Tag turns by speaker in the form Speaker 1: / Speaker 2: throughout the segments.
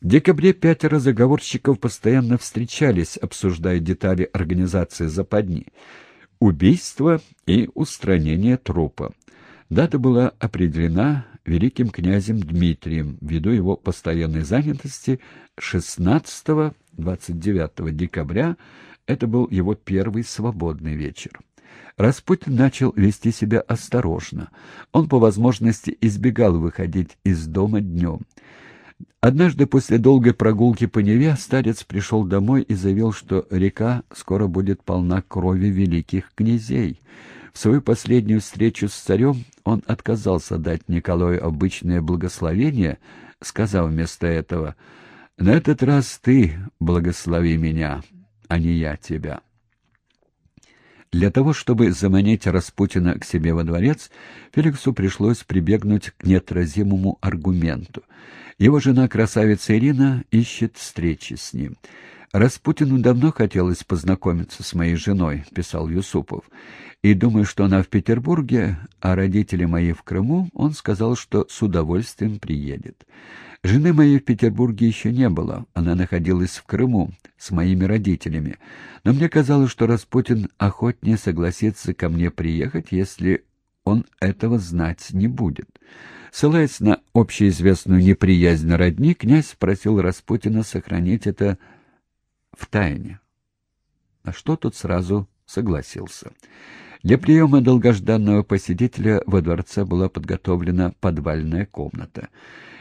Speaker 1: В декабре пятеро заговорщиков постоянно встречались, обсуждая детали организации западни, убийства и устранения трупа. Дата была определена великим князем Дмитрием ввиду его постоянной занятости 16-29 декабря. Это был его первый свободный вечер. Распутин начал вести себя осторожно. Он по возможности избегал выходить из дома днем. Однажды после долгой прогулки по Неве старец пришел домой и заявил, что река скоро будет полна крови великих князей. В свою последнюю встречу с царем он отказался дать Николаю обычное благословение, сказав вместо этого «На этот раз ты благослови меня, а не я тебя». Для того, чтобы заманить Распутина к себе во дворец, Феликсу пришлось прибегнуть к неотразимому аргументу. Его жена, красавица Ирина, ищет встречи с ним. «Распутину давно хотелось познакомиться с моей женой», — писал Юсупов. «И думаю, что она в Петербурге, а родители мои в Крыму, он сказал, что с удовольствием приедет. Жены моей в Петербурге еще не было, она находилась в Крыму с моими родителями. Но мне казалось, что Распутин охотнее согласится ко мне приехать, если он этого знать не будет». Ссылаясь на общеизвестную неприязнь родни, князь просил Распутина сохранить это в тайне. На что тот сразу согласился. Для приема долгожданного посетителя во дворце была подготовлена подвальная комната.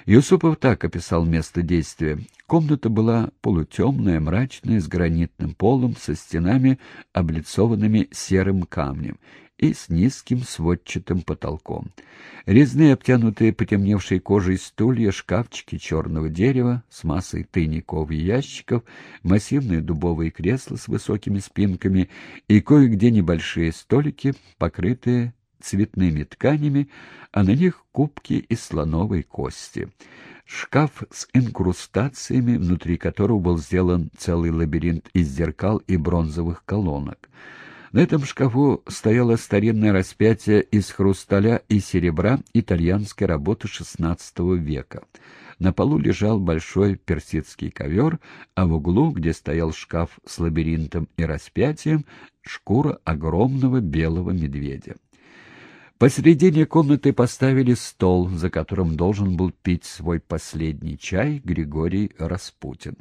Speaker 1: Юсупов так описал место действия. Комната была полутемная, мрачная, с гранитным полом, со стенами, облицованными серым камнем, и с низким сводчатым потолком. Резные, обтянутые потемневшей кожей стулья, шкафчики черного дерева с массой тайников и ящиков, массивные дубовые кресла с высокими спинками и кое-где небольшие столики, покрытые цветными тканями, а на них кубки из слоновой кости. Шкаф с инкрустациями, внутри которого был сделан целый лабиринт из зеркал и бронзовых колонок. На этом шкафу стояло старинное распятие из хрусталя и серебра итальянской работы XVI века. На полу лежал большой персидский ковер, а в углу, где стоял шкаф с лабиринтом и распятием, шкура огромного белого медведя. Посредине комнаты поставили стол, за которым должен был пить свой последний чай Григорий Распутин.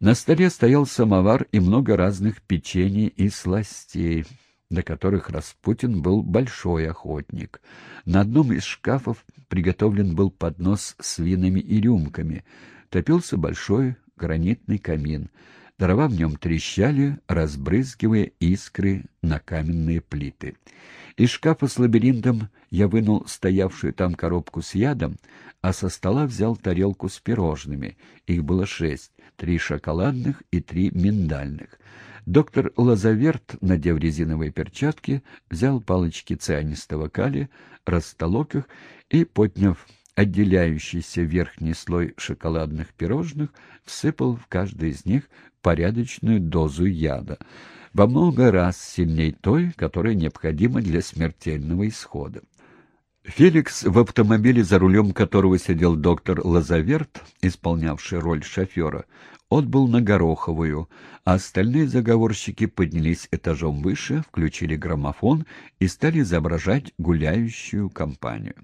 Speaker 1: На столе стоял самовар и много разных печений и сластей, до которых Распутин был большой охотник. На одном из шкафов приготовлен был поднос с винами и рюмками. Топился большой гранитный камин. Дрова в нем трещали, разбрызгивая искры на каменные плиты. Из шкафа с лабиринтом я вынул стоявшую там коробку с ядом, а со стола взял тарелку с пирожными. Их было шесть, три шоколадных и три миндальных. Доктор Лазаверт, надев резиновые перчатки, взял палочки цианистого калия, растолок их и, подняв отделяющийся верхний слой шоколадных пирожных, всыпал в каждый из них порядочную дозу яда, во много раз сильней той, которая необходима для смертельного исхода. Феликс, в автомобиле, за рулем которого сидел доктор Лазаверт, исполнявший роль шофера, отбыл на Гороховую, а остальные заговорщики поднялись этажом выше, включили граммофон и стали изображать гуляющую компанию.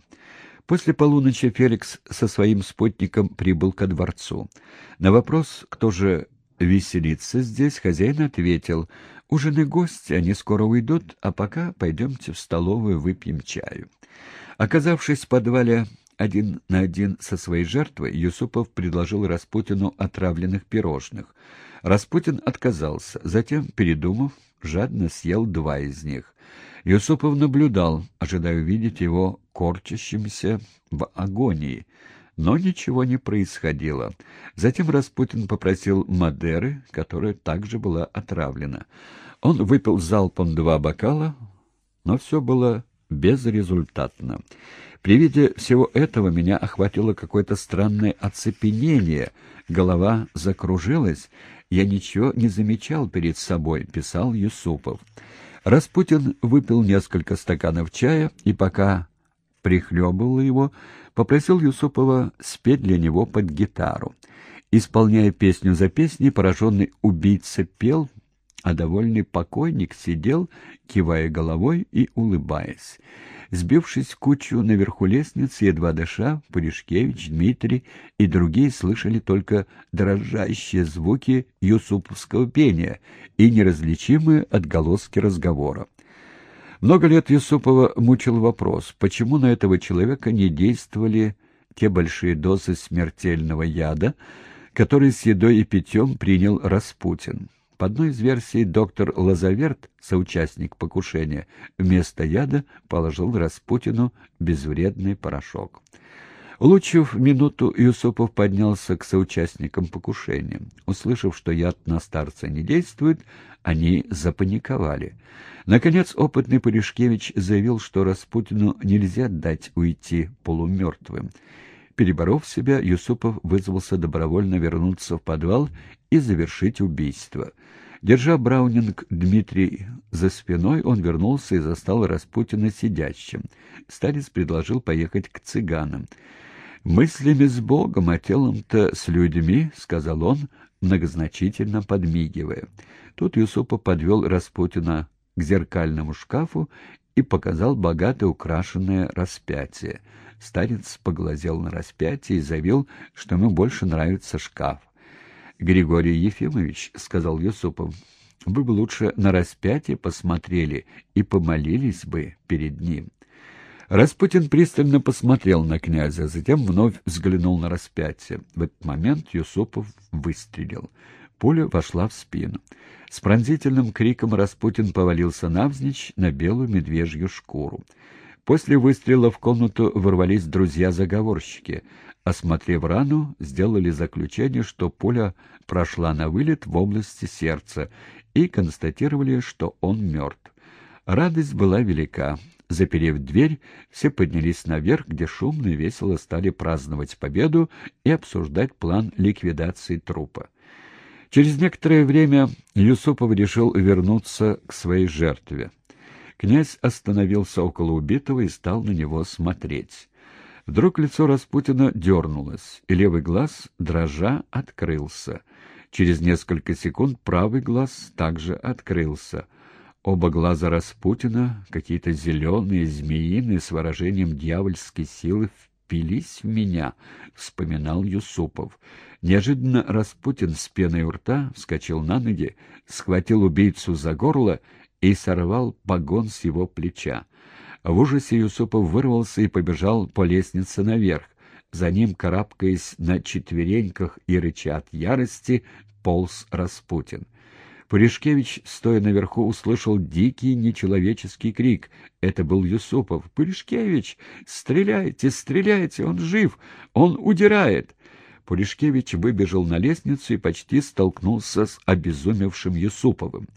Speaker 1: После полуночи Феликс со своим спутником прибыл ко дворцу. На вопрос, кто же веселится здесь, хозяин ответил, «Ужин гости, они скоро уйдут, а пока пойдемте в столовую выпьем чаю». Оказавшись в подвале один на один со своей жертвой, Юсупов предложил Распутину отравленных пирожных. Распутин отказался, затем, передумав, жадно съел два из них. Юсупов наблюдал, ожидая увидеть его корчащимся в агонии, но ничего не происходило. Затем Распутин попросил Мадеры, которая также была отравлена. Он выпил залпом два бокала, но все было безрезультатно. При виде всего этого меня охватило какое-то странное оцепенение, голова закружилась, я ничего не замечал перед собой, писал Юсупов. Распутин выпил несколько стаканов чая и пока прихлебывал его, попросил Юсупова спеть для него под гитару. Исполняя песню за песней, пораженный убийца пел, а довольный покойник сидел, кивая головой и улыбаясь. Сбившись кучу наверху лестницы, едва дыша, Пуришкевич, Дмитрий и другие слышали только дрожащие звуки юсуповского пения и неразличимые отголоски разговора. Много лет Юсупова мучил вопрос, почему на этого человека не действовали те большие дозы смертельного яда, которые с едой и питьем принял Распутин. По одной из версий, доктор Лазаверт, соучастник покушения, вместо яда положил Распутину безвредный порошок. Улучив минуту, Юсупов поднялся к соучастникам покушения. Услышав, что яд на старца не действует, они запаниковали. Наконец, опытный Пуришкевич заявил, что Распутину нельзя дать уйти полумертвым. Переборов себя, Юсупов вызвался добровольно вернуться в подвал и завершить убийство. Держа Браунинг Дмитрий за спиной, он вернулся и застал Распутина сидящим. Старец предложил поехать к цыганам. «Мыслями с Богом, а телом-то с людьми», — сказал он, многозначительно подмигивая. Тут Юсупов подвел Распутина к зеркальному шкафу и показал богато украшенное распятие. Старец поглазел на распятие и заявил, что ему больше нравится шкаф. Григорий Ефимович, — сказал Юсупов, — вы бы лучше на распятие посмотрели и помолились бы перед ним. Распутин пристально посмотрел на князя, затем вновь взглянул на распятие. В этот момент Юсупов выстрелил. Пуля вошла в спину. С пронзительным криком Распутин повалился навзничь на белую медвежью шкуру. После выстрела в комнату ворвались друзья-заговорщики. Осмотрев рану, сделали заключение, что пуля прошла на вылет в области сердца, и констатировали, что он мертв. Радость была велика. Заперев дверь, все поднялись наверх, где шумно и весело стали праздновать победу и обсуждать план ликвидации трупа. Через некоторое время Юсупов решил вернуться к своей жертве. Князь остановился около убитого и стал на него смотреть. Вдруг лицо Распутина дернулось, и левый глаз, дрожа, открылся. Через несколько секунд правый глаз также открылся. Оба глаза Распутина, какие-то зеленые, змеиные, с выражением дьявольской силы, впились в меня, — вспоминал Юсупов. Неожиданно Распутин с пеной у рта вскочил на ноги, схватил убийцу за горло и сорвал погон с его плеча. В ужасе Юсупов вырвался и побежал по лестнице наверх. За ним, карабкаясь на четвереньках и рыча от ярости, полз Распутин. Пуришкевич, стоя наверху, услышал дикий нечеловеческий крик. Это был Юсупов. «Пуришкевич! Стреляйте, стреляйте! Он жив! Он удирает!» Пуришкевич выбежал на лестницу и почти столкнулся с обезумевшим Юсуповым.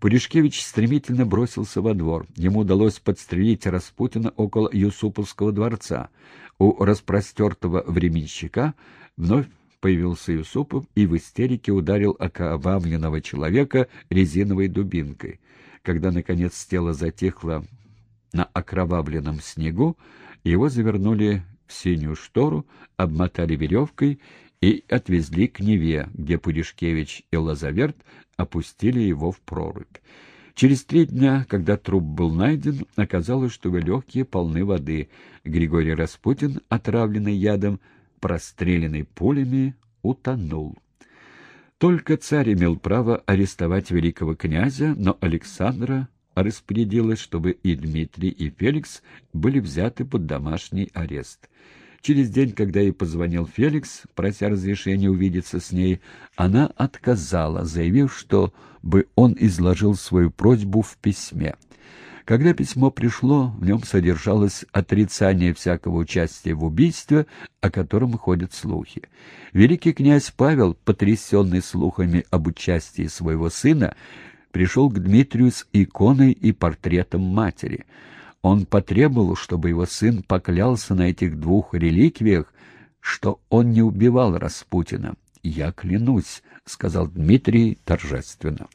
Speaker 1: Пуришкевич стремительно бросился во двор. Ему удалось подстрелить Распутина около Юсуповского дворца. У распростертого временщика вновь появился Юсупов и в истерике ударил окровавленного человека резиновой дубинкой. Когда, наконец, тело затихло на окровавленном снегу, его завернули в синюю штору, обмотали веревкой и отвезли к Неве, где Пуришкевич и Лазаверт опустили его в прорубь. Через три дня, когда труп был найден, оказалось, что его легкие полны воды. Григорий Распутин, отравленный ядом, простреленный пулями, утонул. Только царь имел право арестовать великого князя, но Александра распорядилась, чтобы и Дмитрий, и Феликс были взяты под домашний арест. Через день, когда ей позвонил Феликс, прося разрешения увидеться с ней, она отказала, заявив, что бы он изложил свою просьбу в письме. Когда письмо пришло, в нем содержалось отрицание всякого участия в убийстве, о котором ходят слухи. Великий князь Павел, потрясенный слухами об участии своего сына, пришел к Дмитрию с иконой и портретом матери — он потребовал, чтобы его сын поклялся на этих двух реликвиях, что он не убивал Распутина. «Я клянусь», — сказал Дмитрий торжественно.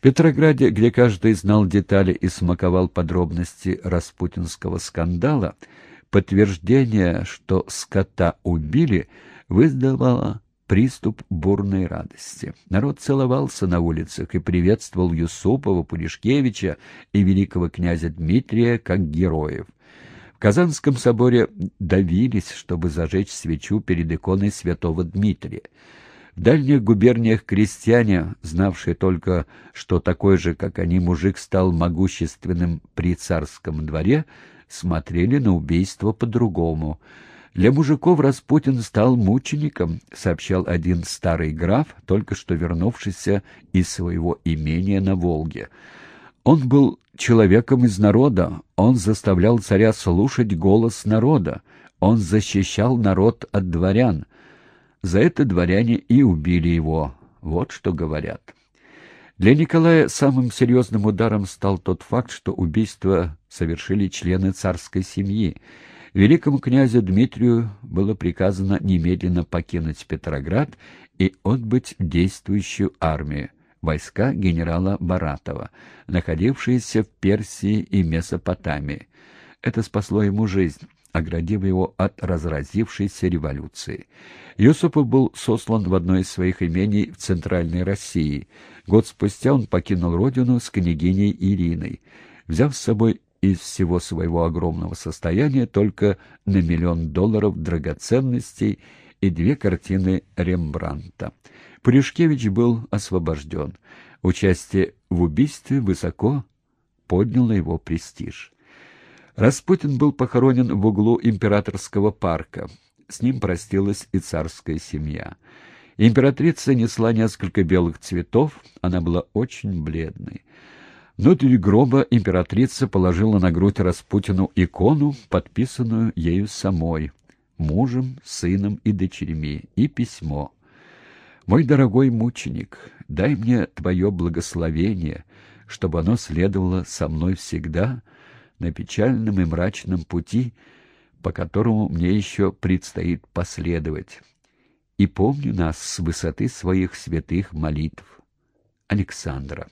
Speaker 1: Петрограде, где каждый знал детали и смаковал подробности распутинского скандала, подтверждение, что скота убили, вызвало приступ бурной радости. Народ целовался на улицах и приветствовал Юсупова, Пуришкевича и великого князя Дмитрия как героев. В Казанском соборе давились, чтобы зажечь свечу перед иконой святого Дмитрия. В дальних губерниях крестьяне, знавшие только, что такой же, как они, мужик стал могущественным при царском дворе, смотрели на убийство по-другому — для мужиков Распутин стал мучеником, сообщал один старый граф, только что вернувшийся из своего имения на Волге. Он был человеком из народа, он заставлял царя слушать голос народа, он защищал народ от дворян. За это дворяне и убили его, вот что говорят. Для Николая самым серьезным ударом стал тот факт, что убийство совершили члены царской семьи, Великому князю Дмитрию было приказано немедленно покинуть Петроград и отбыть в действующую армию, войска генерала Баратова, находившиеся в Персии и Месопотамии. Это спасло ему жизнь, оградив его от разразившейся революции. Юсупов был сослан в одно из своих имений в Центральной России. Год спустя он покинул родину с княгиней Ириной. Взяв с собой из всего своего огромного состояния только на миллион долларов драгоценностей и две картины Рембранта. Пуришкевич был освобожден. Участие в убийстве высоко подняло его престиж. Распутин был похоронен в углу императорского парка. С ним простилась и царская семья. Императрица несла несколько белых цветов, она была очень бледной. Внутрь гроба императрица положила на грудь Распутину икону, подписанную ею самой, мужем, сыном и дочерьми, и письмо. «Мой дорогой мученик, дай мне твое благословение, чтобы оно следовало со мной всегда на печальном и мрачном пути, по которому мне еще предстоит последовать. И помни нас с высоты своих святых молитв. Александра.